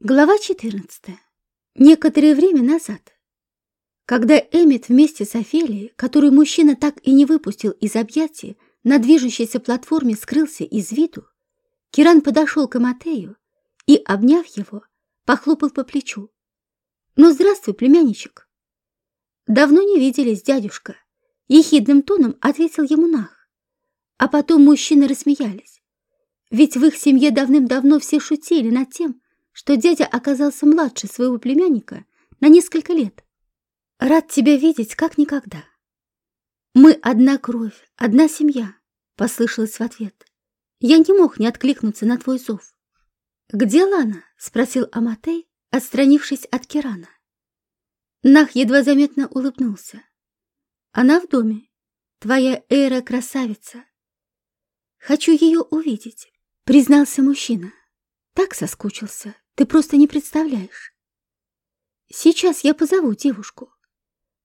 Глава 14. Некоторое время назад, когда Эммет вместе с Офелией, которую мужчина так и не выпустил из объятий, на движущейся платформе скрылся из виду, Киран подошел к Аматею и, обняв его, похлопал по плечу. «Ну, здравствуй, племянничек!» «Давно не виделись, дядюшка!» Ехидным тоном ответил ему Нах. А потом мужчины рассмеялись. Ведь в их семье давным-давно все шутили над тем, что дядя оказался младше своего племянника на несколько лет. Рад тебя видеть, как никогда. Мы одна кровь, одна семья, послышалось в ответ. Я не мог не откликнуться на твой зов. Где Лана? спросил Аматей, отстранившись от Кирана. Нах едва заметно улыбнулся. Она в доме. Твоя Эра красавица. Хочу ее увидеть, признался мужчина. Так соскучился. Ты просто не представляешь. Сейчас я позову девушку.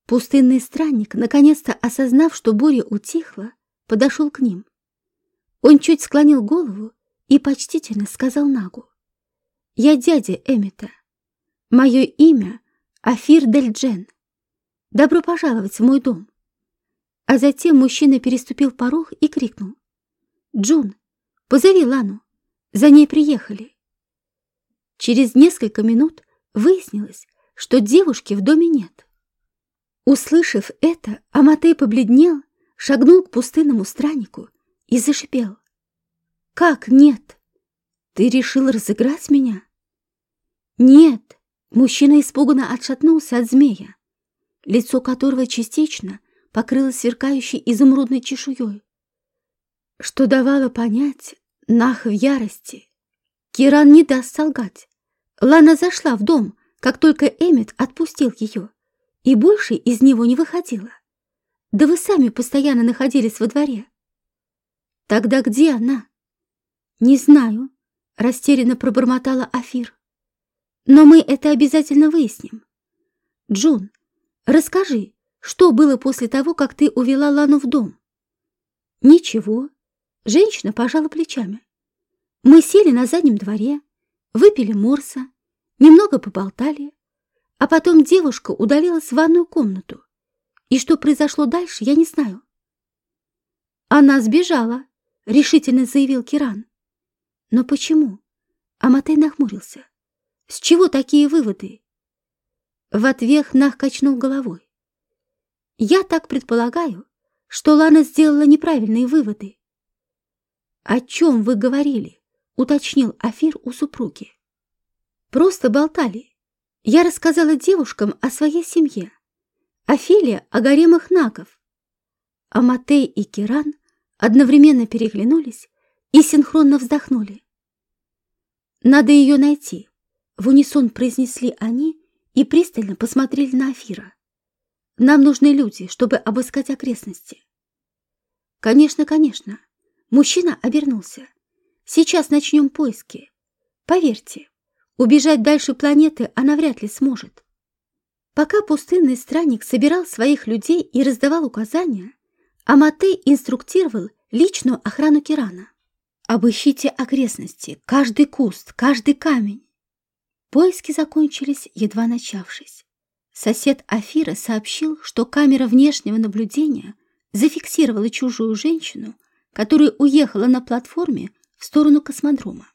Пустынный странник, наконец-то осознав, что буря утихла, подошел к ним. Он чуть склонил голову и почтительно сказал Нагу. «Я дядя Эмита. Мое имя Афир Дель Джен. Добро пожаловать в мой дом». А затем мужчина переступил порог и крикнул. «Джун, позови Лану. За ней приехали». Через несколько минут выяснилось, что девушки в доме нет. Услышав это, Аматей побледнел, шагнул к пустынному страннику и зашипел. «Как нет? Ты решил разыграть меня?» «Нет!» — мужчина испуганно отшатнулся от змея, лицо которого частично покрылось сверкающей изумрудной чешуей, что давало понять Нах в ярости. Киран не даст солгать. Лана зашла в дом, как только Эммет отпустил ее, и больше из него не выходила. Да вы сами постоянно находились во дворе. Тогда где она? Не знаю, растерянно пробормотала Афир. Но мы это обязательно выясним. Джун, расскажи, что было после того, как ты увела Лану в дом? Ничего. Женщина пожала плечами. Мы сели на заднем дворе, выпили морса, Немного поболтали, а потом девушка удалилась в ванную комнату. И что произошло дальше, я не знаю. Она сбежала, решительно заявил Киран. Но почему? Аматей нахмурился. С чего такие выводы? В ответ Нах качнул головой. Я так предполагаю, что Лана сделала неправильные выводы. О чем вы говорили? Уточнил Афир у супруги. Просто болтали. Я рассказала девушкам о своей семье. Офелия о гаремах нагов. А Матей и Киран одновременно переглянулись и синхронно вздохнули. «Надо ее найти», — в унисон произнесли они и пристально посмотрели на Афира. «Нам нужны люди, чтобы обыскать окрестности». «Конечно, конечно». Мужчина обернулся. «Сейчас начнем поиски. Поверьте, Убежать дальше планеты она вряд ли сможет. Пока пустынный странник собирал своих людей и раздавал указания, Аматей инструктировал личную охрану Кирана. «Обыщите окрестности, каждый куст, каждый камень». Поиски закончились, едва начавшись. Сосед Афира сообщил, что камера внешнего наблюдения зафиксировала чужую женщину, которая уехала на платформе в сторону космодрома.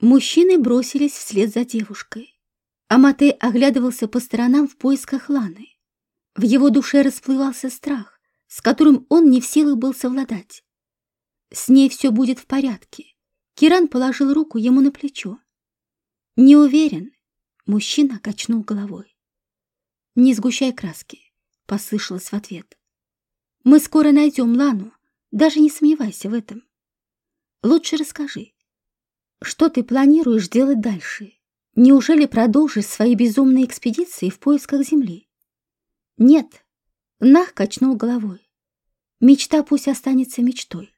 Мужчины бросились вслед за девушкой. Аматей оглядывался по сторонам в поисках Ланы. В его душе расплывался страх, с которым он не в силах был совладать. С ней все будет в порядке. Киран положил руку ему на плечо. «Не уверен», — мужчина качнул головой. «Не сгущай краски», — послышалось в ответ. «Мы скоро найдем Лану, даже не сомневайся в этом. Лучше расскажи, что ты планируешь делать дальше? Неужели продолжишь свои безумные экспедиции в поисках Земли? Нет. Нах качнул головой. Мечта пусть останется мечтой.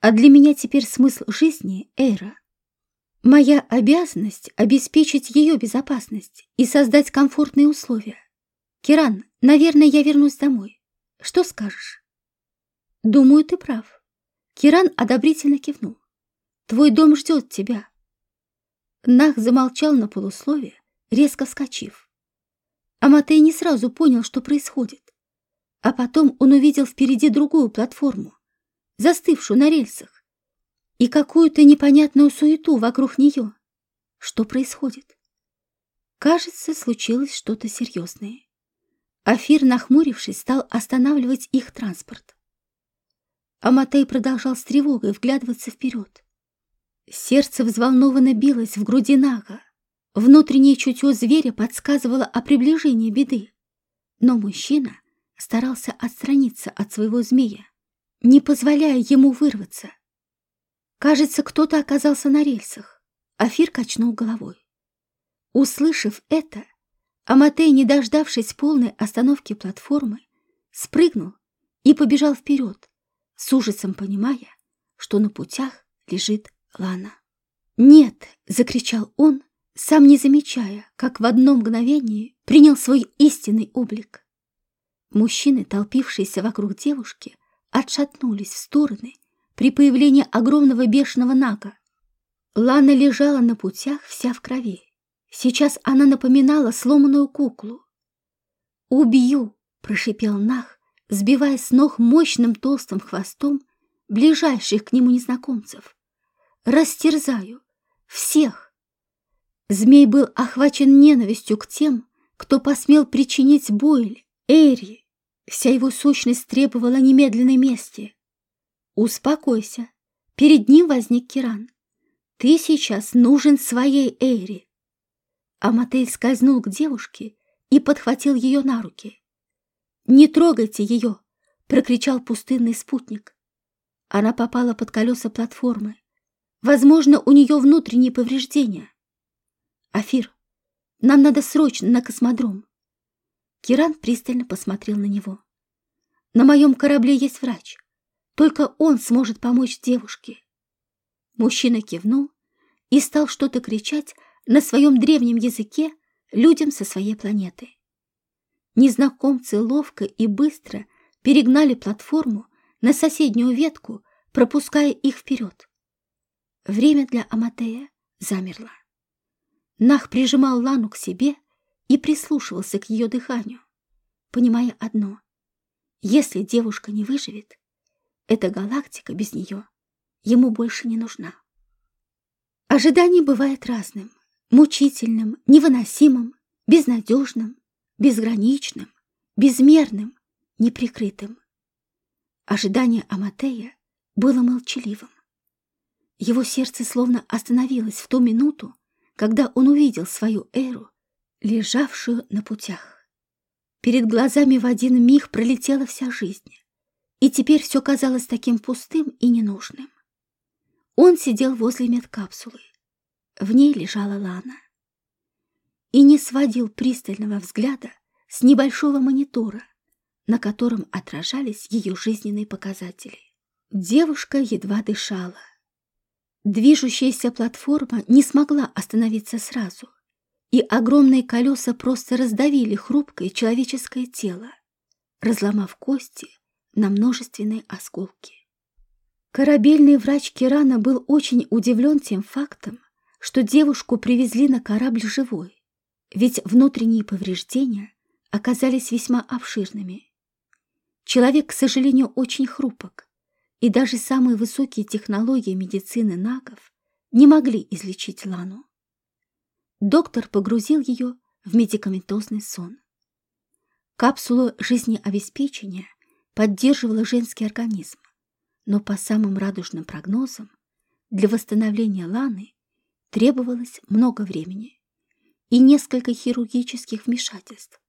А для меня теперь смысл жизни — эра. Моя обязанность — обеспечить ее безопасность и создать комфортные условия. Киран, наверное, я вернусь домой. Что скажешь? Думаю, ты прав. Киран одобрительно кивнул. Твой дом ждет тебя. Нах замолчал на полуслове, резко вскочив. Аматей не сразу понял, что происходит. А потом он увидел впереди другую платформу, застывшую на рельсах, и какую-то непонятную суету вокруг нее. Что происходит? Кажется, случилось что-то серьезное. Афир, нахмурившись, стал останавливать их транспорт. Аматей продолжал с тревогой вглядываться вперед. Сердце взволнованно билось в груди Нага. Внутреннее чутье зверя подсказывало о приближении беды. Но мужчина старался отстраниться от своего змея, не позволяя ему вырваться. Кажется, кто-то оказался на рельсах. Афир качнул головой. Услышав это, Аматей, не дождавшись полной остановки платформы, спрыгнул и побежал вперед, с ужасом понимая, что на путях лежит Лана. «Нет!» — закричал он, сам не замечая, как в одно мгновение принял свой истинный облик. Мужчины, толпившиеся вокруг девушки, отшатнулись в стороны при появлении огромного бешеного нага. Лана лежала на путях вся в крови. Сейчас она напоминала сломанную куклу. «Убью!» — прошипел Нах, сбивая с ног мощным толстым хвостом ближайших к нему незнакомцев. «Растерзаю! Всех!» Змей был охвачен ненавистью к тем, кто посмел причинить боль Эри. Вся его сущность требовала немедленной мести. «Успокойся. Перед ним возник Киран. Ты сейчас нужен своей Эйри». Аматель скользнул к девушке и подхватил ее на руки. «Не трогайте ее!» — прокричал пустынный спутник. Она попала под колеса платформы. Возможно, у нее внутренние повреждения. «Афир, нам надо срочно на космодром». Киран пристально посмотрел на него. «На моем корабле есть врач. Только он сможет помочь девушке». Мужчина кивнул и стал что-то кричать на своем древнем языке людям со своей планеты. Незнакомцы ловко и быстро перегнали платформу на соседнюю ветку, пропуская их вперед. Время для Аматея замерло. Нах прижимал Лану к себе и прислушивался к ее дыханию, понимая одно. Если девушка не выживет, эта галактика без нее ему больше не нужна. Ожидание бывает разным, мучительным, невыносимым, безнадежным, безграничным, безмерным, неприкрытым. Ожидание Аматея было молчаливым. Его сердце словно остановилось в ту минуту, когда он увидел свою эру, лежавшую на путях. Перед глазами в один миг пролетела вся жизнь, и теперь все казалось таким пустым и ненужным. Он сидел возле медкапсулы. В ней лежала Лана. И не сводил пристального взгляда с небольшого монитора, на котором отражались ее жизненные показатели. Девушка едва дышала. Движущаяся платформа не смогла остановиться сразу, и огромные колеса просто раздавили хрупкое человеческое тело, разломав кости на множественные осколки. Корабельный врач Кирана был очень удивлен тем фактом, что девушку привезли на корабль живой, ведь внутренние повреждения оказались весьма обширными. Человек, к сожалению, очень хрупок, и даже самые высокие технологии медицины нагов не могли излечить Лану. Доктор погрузил ее в медикаментозный сон. Капсула жизнеобеспечения поддерживала женский организм, но по самым радужным прогнозам для восстановления Ланы требовалось много времени и несколько хирургических вмешательств,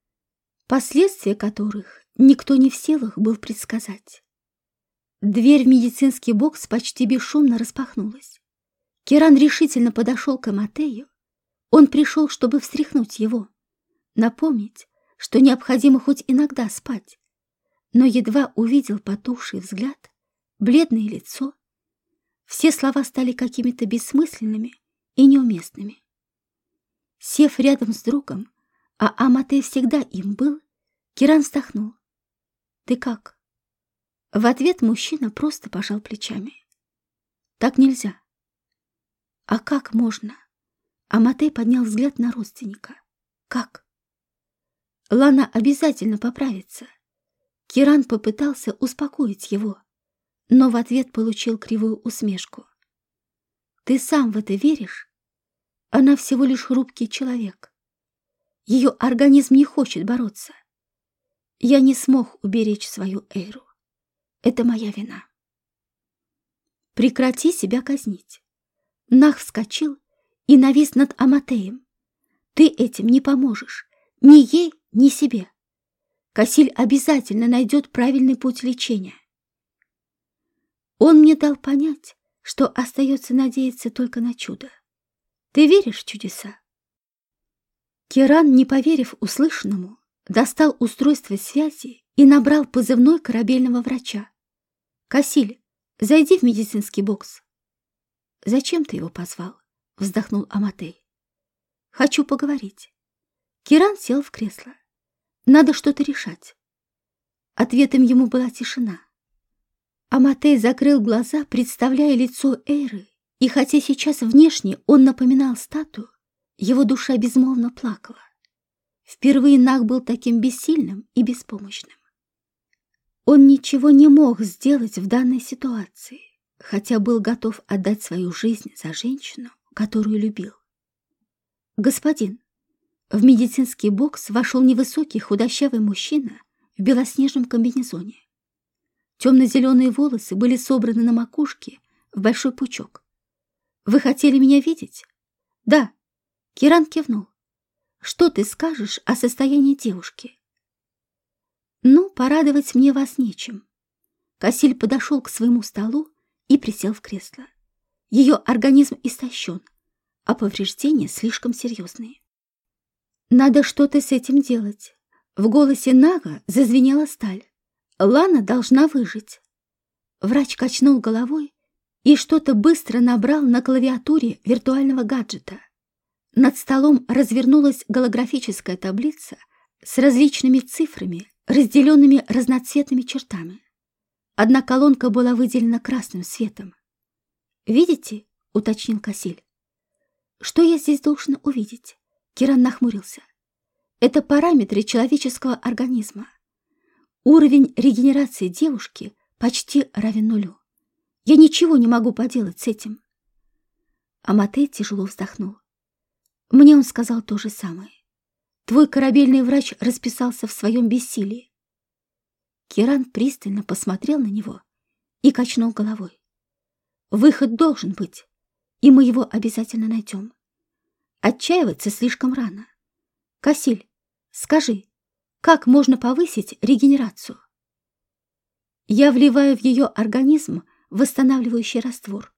последствия которых никто не в силах был предсказать. Дверь в медицинский бокс почти бесшумно распахнулась. Керан решительно подошел к Аматею. Он пришел, чтобы встряхнуть его, напомнить, что необходимо хоть иногда спать. Но едва увидел потухший взгляд, бледное лицо, все слова стали какими-то бессмысленными и неуместными. Сев рядом с другом, а Аматей всегда им был, Киран вздохнул. «Ты как?» В ответ мужчина просто пожал плечами. «Так нельзя». «А как можно?» Аматей поднял взгляд на родственника. Как? Лана обязательно поправится. Киран попытался успокоить его, но в ответ получил кривую усмешку. Ты сам в это веришь? Она всего лишь хрупкий человек. Ее организм не хочет бороться. Я не смог уберечь свою Эйру. Это моя вина. Прекрати себя казнить. Нах вскочил и навис над Аматеем. Ты этим не поможешь. Ни ей, ни себе. Касиль обязательно найдет правильный путь лечения. Он мне дал понять, что остается надеяться только на чудо. Ты веришь в чудеса? Керан, не поверив услышанному, достал устройство связи и набрал позывной корабельного врача. «Кассиль, зайди в медицинский бокс». «Зачем ты его позвал?» — вздохнул Аматей. «Хочу поговорить». Киран сел в кресло. «Надо что-то решать». Ответом ему была тишина. Аматей закрыл глаза, представляя лицо Эйры, и хотя сейчас внешне он напоминал статую, его душа безмолвно плакала. Впервые Наг был таким бессильным и беспомощным. Он ничего не мог сделать в данной ситуации, хотя был готов отдать свою жизнь за женщину, которую любил. «Господин!» В медицинский бокс вошел невысокий худощавый мужчина в белоснежном комбинезоне. Темно-зеленые волосы были собраны на макушке в большой пучок. «Вы хотели меня видеть?» «Да». Киран кивнул. «Что ты скажешь о состоянии девушки?» «Ну, порадовать мне вас нечем». Кассиль подошел к своему столу и присел в кресло. Ее организм истощен, а повреждения слишком серьезные. «Надо что-то с этим делать». В голосе Нага зазвенела сталь. Лана должна выжить. Врач качнул головой и что-то быстро набрал на клавиатуре виртуального гаджета. Над столом развернулась голографическая таблица с различными цифрами, разделенными разноцветными чертами. Одна колонка была выделена красным светом. «Видите?» — уточнил Касиль. «Что я здесь должен увидеть?» Киран нахмурился. «Это параметры человеческого организма. Уровень регенерации девушки почти равен нулю. Я ничего не могу поделать с этим. Аматей тяжело вздохнул. Мне он сказал то же самое. Твой корабельный врач расписался в своем бессилии. Киран пристально посмотрел на него и качнул головой. Выход должен быть, и мы его обязательно найдем. Отчаиваться слишком рано. Касиль, скажи, как можно повысить регенерацию? Я вливаю в ее организм восстанавливающий раствор,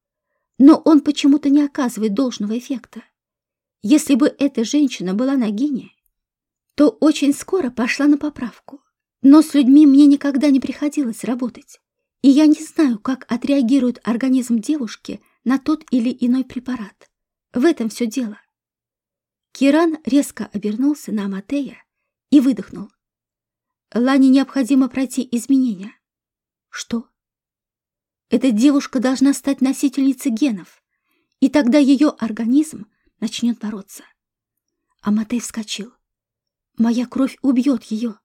но он почему-то не оказывает должного эффекта. Если бы эта женщина была на гине, то очень скоро пошла на поправку. Но с людьми мне никогда не приходилось работать, и я не знаю, как отреагирует организм девушки на тот или иной препарат. В этом все дело. Киран резко обернулся на Аматея и выдохнул. Лане необходимо пройти изменения. Что? Эта девушка должна стать носительницей генов, и тогда ее организм начнет бороться. Аматей вскочил. «Моя кровь убьет ее».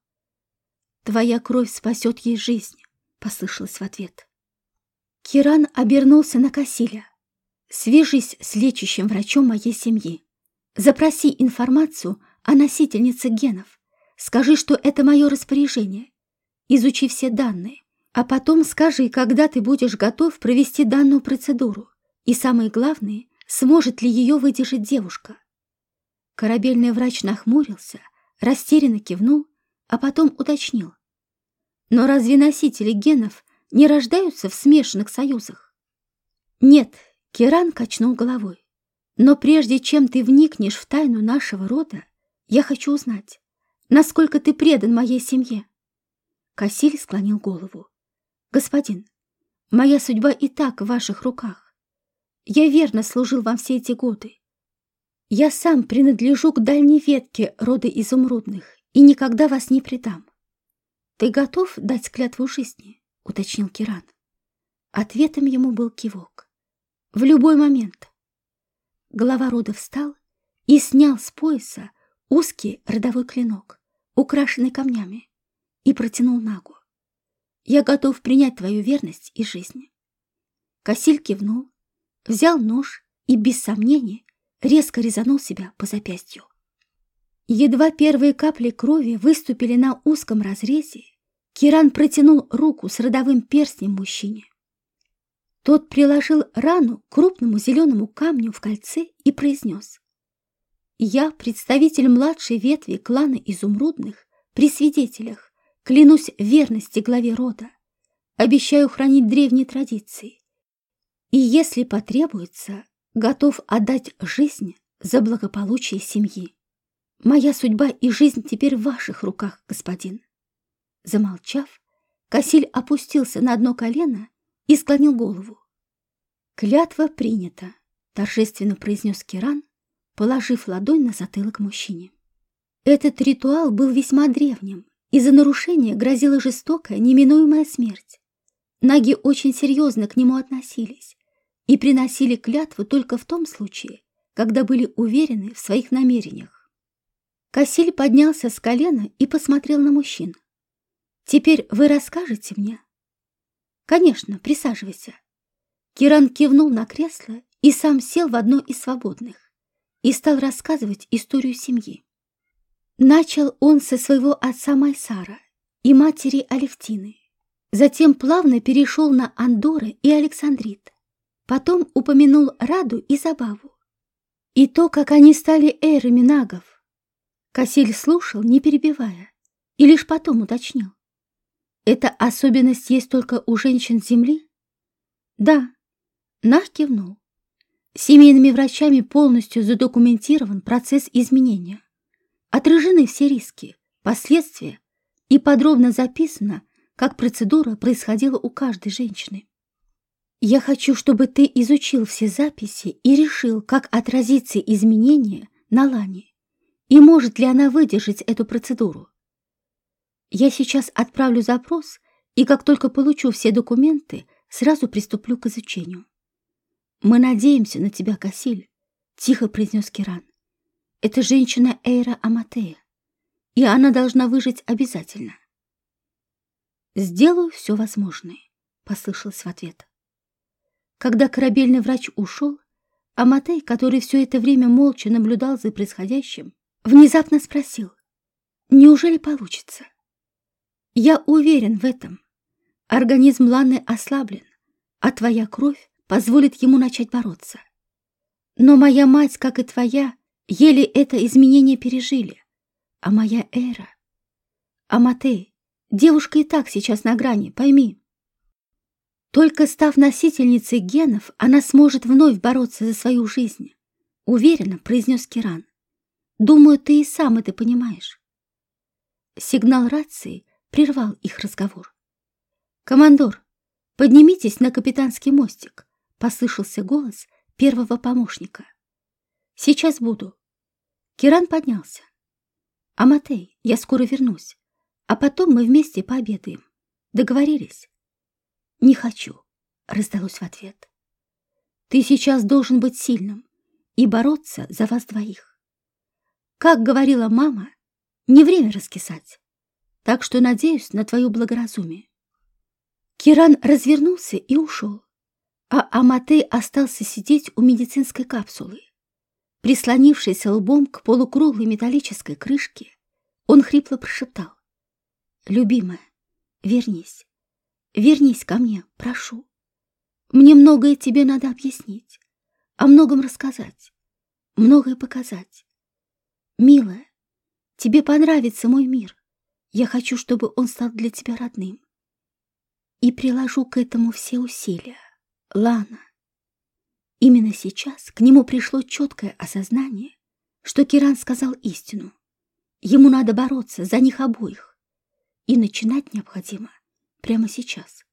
«Твоя кровь спасет ей жизнь», — послышалось в ответ. Киран обернулся на Касиля. «Свяжись с лечащим врачом моей семьи. Запроси информацию о носительнице генов. Скажи, что это мое распоряжение. Изучи все данные, а потом скажи, когда ты будешь готов провести данную процедуру. И самое главное, сможет ли ее выдержать девушка. Корабельный врач нахмурился, растерянно кивнул, а потом уточнил. Но разве носители генов не рождаются в смешанных союзах? Нет, Киран качнул головой. Но прежде чем ты вникнешь в тайну нашего рода, я хочу узнать, насколько ты предан моей семье. Кассиль склонил голову. Господин, моя судьба и так в ваших руках. Я верно служил вам все эти годы. Я сам принадлежу к дальней ветке рода изумрудных и никогда вас не предам. Ты готов дать клятву жизни? уточнил Киран. Ответом ему был кивок. В любой момент. Глава рода встал и снял с пояса узкий родовой клинок, украшенный камнями, и протянул Нагу. «Я готов принять твою верность и жизнь». Касиль кивнул, взял нож и, без сомнения, резко резанул себя по запястью. Едва первые капли крови выступили на узком разрезе, Киран протянул руку с родовым перстнем мужчине. Тот приложил рану к крупному зеленому камню в кольце и произнес. «Я, представитель младшей ветви клана Изумрудных, при свидетелях, клянусь верности главе рода, обещаю хранить древние традиции. И если потребуется, готов отдать жизнь за благополучие семьи. Моя судьба и жизнь теперь в ваших руках, господин. Замолчав, Касиль опустился на одно колено и склонил голову. «Клятва принята», — торжественно произнес Киран, положив ладонь на затылок мужчине. Этот ритуал был весьма древним, и за нарушение грозила жестокая, неминуемая смерть. Наги очень серьезно к нему относились и приносили клятву только в том случае, когда были уверены в своих намерениях. Кассиль поднялся с колена и посмотрел на мужчин. «Теперь вы расскажете мне?» «Конечно, присаживайся». Киран кивнул на кресло и сам сел в одно из свободных и стал рассказывать историю семьи. Начал он со своего отца Майсара и матери Алевтины, затем плавно перешел на Андоры и Александрит, потом упомянул Раду и Забаву, и то, как они стали эрами нагов. Касиль слушал, не перебивая, и лишь потом уточнил. Эта особенность есть только у женщин Земли? Да. Нах кивнул. Семейными врачами полностью задокументирован процесс изменения. Отражены все риски, последствия и подробно записано, как процедура происходила у каждой женщины. Я хочу, чтобы ты изучил все записи и решил, как отразится изменение на Лане и может ли она выдержать эту процедуру. Я сейчас отправлю запрос, и как только получу все документы, сразу приступлю к изучению. «Мы надеемся на тебя, Касиль», — тихо произнес Киран. «Это женщина Эйра Аматея, и она должна выжить обязательно». «Сделаю все возможное», — послышалось в ответ. Когда корабельный врач ушел, Аматей, который все это время молча наблюдал за происходящим, внезапно спросил, «Неужели получится?» Я уверен в этом. Организм Ланы ослаблен, а твоя кровь позволит ему начать бороться. Но моя мать, как и твоя, еле это изменение пережили. А моя Эра... Аматей, девушка и так сейчас на грани, пойми. Только став носительницей генов, она сможет вновь бороться за свою жизнь. Уверенно произнес Киран. Думаю, ты и сам это понимаешь. Сигнал рации прервал их разговор. «Командор, поднимитесь на капитанский мостик», — послышался голос первого помощника. «Сейчас буду». Киран поднялся. «Аматей, я скоро вернусь, а потом мы вместе пообедаем. Договорились?» «Не хочу», — раздалось в ответ. «Ты сейчас должен быть сильным и бороться за вас двоих. Как говорила мама, не время раскисать так что надеюсь на твое благоразумие. Киран развернулся и ушел, а Аматей остался сидеть у медицинской капсулы. Прислонившись лбом к полукруглой металлической крышке, он хрипло прошептал. «Любимая, вернись, вернись ко мне, прошу. Мне многое тебе надо объяснить, о многом рассказать, многое показать. Милая, тебе понравится мой мир. Я хочу, чтобы он стал для тебя родным. И приложу к этому все усилия. Лана. Именно сейчас к нему пришло четкое осознание, что Киран сказал истину. Ему надо бороться за них обоих. И начинать необходимо прямо сейчас.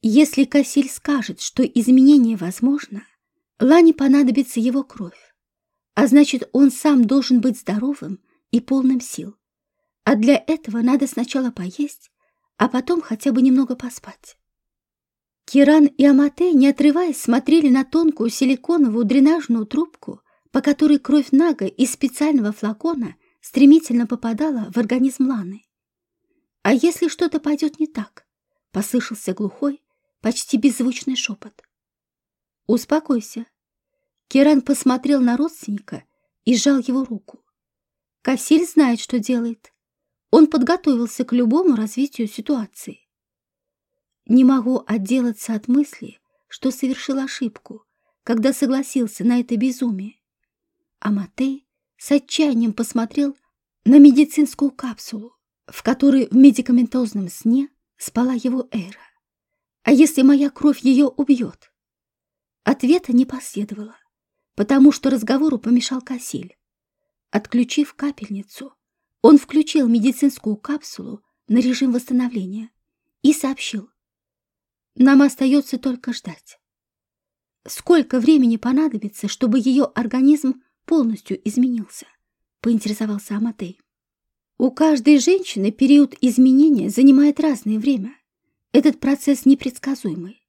Если Кассиль скажет, что изменение возможно, Лане понадобится его кровь, а значит, он сам должен быть здоровым и полным сил. А для этого надо сначала поесть, а потом хотя бы немного поспать. Киран и Амате, не отрываясь, смотрели на тонкую силиконовую дренажную трубку, по которой кровь Нага из специального флакона стремительно попадала в организм Ланы. «А если что-то пойдет не так?» — послышался глухой, почти беззвучный шепот. «Успокойся». Керан посмотрел на родственника и сжал его руку. Кассиль знает, что делает. Он подготовился к любому развитию ситуации. Не могу отделаться от мысли, что совершил ошибку, когда согласился на это безумие. А Матей с отчаянием посмотрел на медицинскую капсулу, в которой в медикаментозном сне спала его Эра. А если моя кровь ее убьет? Ответа не последовало, потому что разговору помешал Кассиль. Отключив капельницу, он включил медицинскую капсулу на режим восстановления и сообщил. Нам остается только ждать. Сколько времени понадобится, чтобы ее организм полностью изменился? Поинтересовался Аматей. У каждой женщины период изменения занимает разное время. Этот процесс непредсказуемый.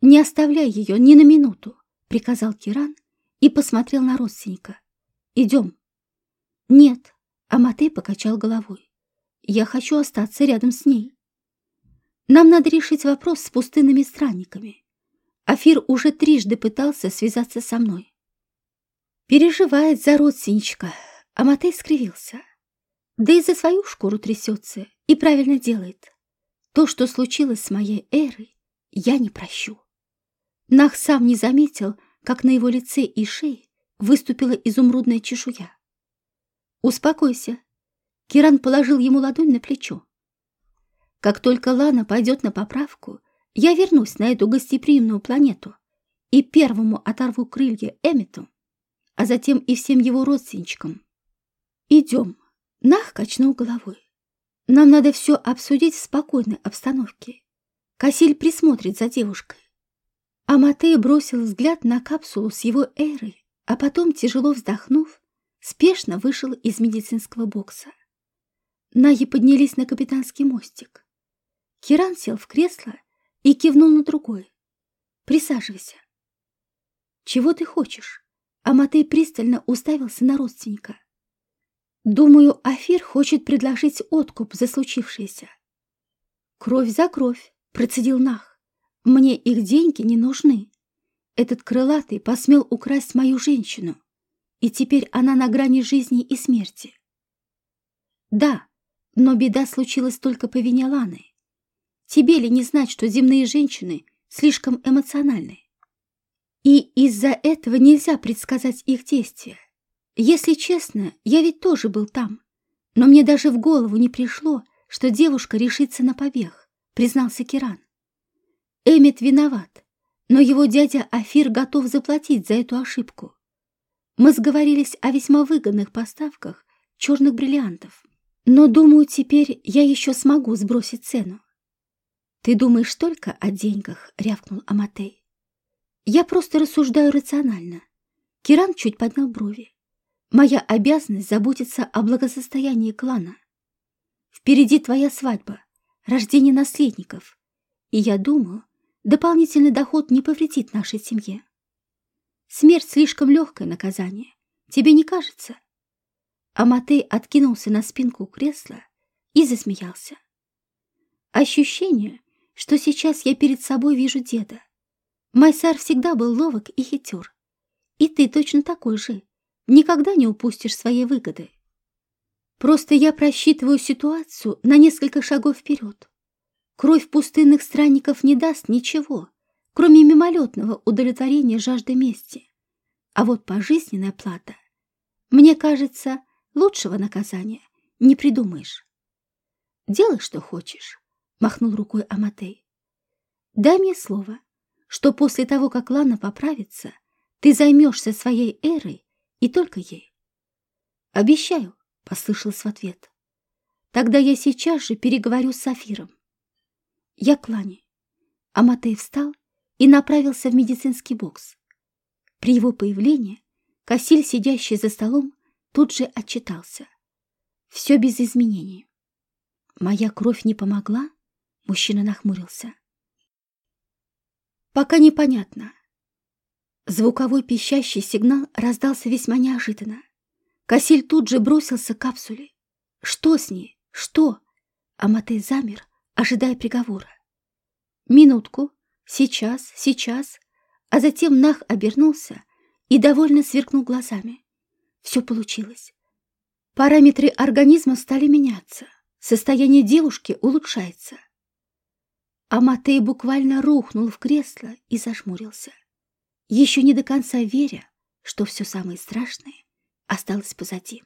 «Не оставляй ее ни на минуту», — приказал Киран и посмотрел на родственника. «Идем». «Нет», — Аматей покачал головой. «Я хочу остаться рядом с ней. Нам надо решить вопрос с пустынными странниками. Афир уже трижды пытался связаться со мной. Переживает за родственничка, Аматей скривился. Да и за свою шкуру трясется и правильно делает. То, что случилось с моей эрой, я не прощу. Нах сам не заметил, как на его лице и шее выступила изумрудная чешуя. «Успокойся». Киран положил ему ладонь на плечо. «Как только Лана пойдет на поправку, я вернусь на эту гостеприимную планету и первому оторву крылья Эммету, а затем и всем его родственничкам. Идем». Нах качнул головой. «Нам надо все обсудить в спокойной обстановке. Касиль присмотрит за девушкой. А Матей бросил взгляд на капсулу с его эрой, а потом, тяжело вздохнув, спешно вышел из медицинского бокса. Наги поднялись на капитанский мостик. Киран сел в кресло и кивнул на другой. «Присаживайся». «Чего ты хочешь?» А Матей пристально уставился на родственника. «Думаю, Афир хочет предложить откуп за случившееся». «Кровь за кровь», — процедил Нах. Мне их деньги не нужны. Этот крылатый посмел украсть мою женщину, и теперь она на грани жизни и смерти. Да, но беда случилась только по вине Ланы. Тебе ли не знать, что земные женщины слишком эмоциональны? И из-за этого нельзя предсказать их действия. Если честно, я ведь тоже был там, но мне даже в голову не пришло, что девушка решится на побег, признался Киран. Эмит виноват, но его дядя Афир готов заплатить за эту ошибку. Мы сговорились о весьма выгодных поставках черных бриллиантов, но, думаю, теперь я еще смогу сбросить цену. «Ты думаешь только о деньгах?» — рявкнул Аматей. «Я просто рассуждаю рационально». Киран чуть поднял брови. «Моя обязанность заботиться о благосостоянии клана. Впереди твоя свадьба, рождение наследников, и я думаю, Дополнительный доход не повредит нашей семье. Смерть слишком легкое наказание. Тебе не кажется? Аматей откинулся на спинку кресла и засмеялся. Ощущение, что сейчас я перед собой вижу деда. Майсар всегда был ловок и хитер. И ты точно такой же. Никогда не упустишь своей выгоды. Просто я просчитываю ситуацию на несколько шагов вперед. Кровь пустынных странников не даст ничего, кроме мимолетного удовлетворения жажды мести. А вот пожизненная плата, мне кажется, лучшего наказания не придумаешь. Делай, что хочешь, махнул рукой Аматей. Дай мне слово, что после того, как Лана поправится, ты займешься своей эрой и только ей. Обещаю, послышалось в ответ. Тогда я сейчас же переговорю с Сафиром. Я клане. Аматей встал и направился в медицинский бокс. При его появлении Кассиль, сидящий за столом, тут же отчитался. Все без изменений. Моя кровь не помогла? Мужчина нахмурился. Пока непонятно. Звуковой пищащий сигнал раздался весьма неожиданно. Кассиль тут же бросился к капсуле. Что с ней? Что? Аматей замер, ожидая приговора. Минутку, сейчас, сейчас, а затем Нах обернулся и довольно сверкнул глазами. Все получилось. Параметры организма стали меняться, состояние девушки улучшается. Аматей буквально рухнул в кресло и зажмурился еще не до конца веря, что все самое страшное осталось позади.